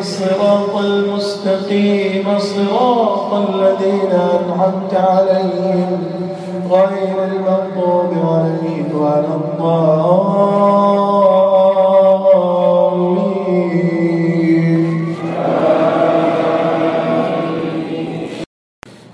الصراط المستقيم صراط الذين أنعمت عليهم غير المغضوب عليهم ولا الضالين.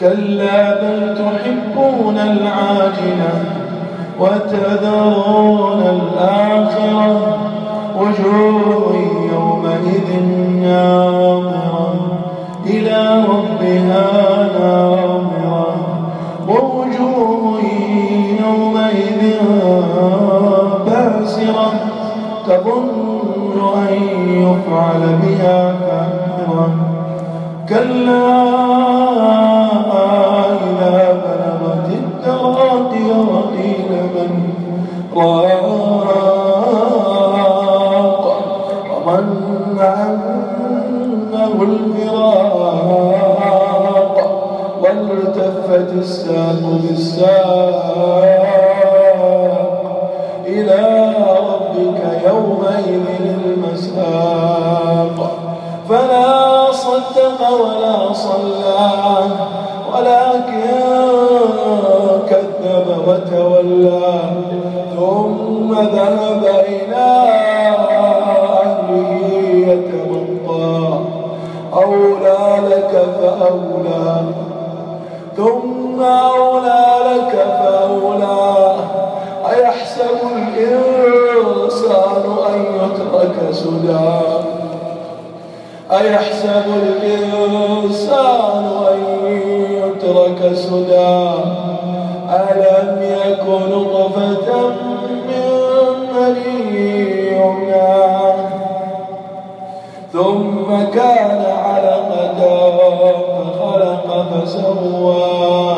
كلا بل تحبون العاجلة وتذرون الآخرة وجوه تظن أن يفعل بها فاكرة كلا إذا بلغت التراقي وقيل من راق. وظن أنه الفراق. والتفت الساق بالساق. يومئذ المساق فلا صدق ولا صلى ولكن كذب وتولى ثم ذهب إلى أهله يتمطى أولى لك فأولى ثم أولى لك فأولى أيحسب الإنسان أن يترك سدى؟ ألم يكن نطفة من مني يمنى ثم كان علقة فخلق فسوى.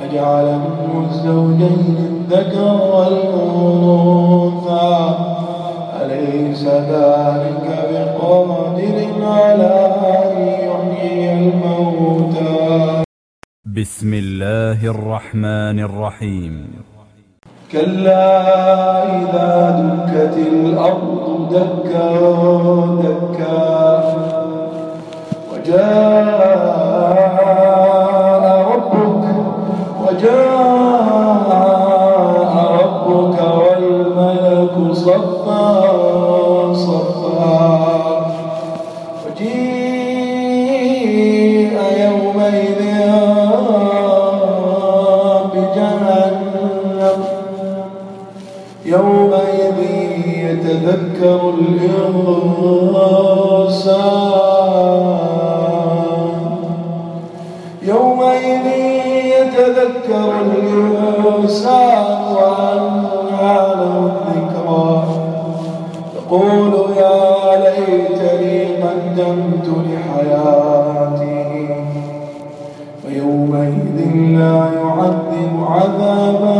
فجعل منه الزوجين الذكر والأنثى. بسم الله الرحمن الرحيم. كلا إذا دكت الأرض دكا دكا وجاء ربك وجاء ربك والملك صفا يتذكر الإنسان. يومئذ يتذكر الإنسان وأنى له الذكرى. يقول يا ليتني قدمت لحياتي فيومئذ لا يعذب عذابه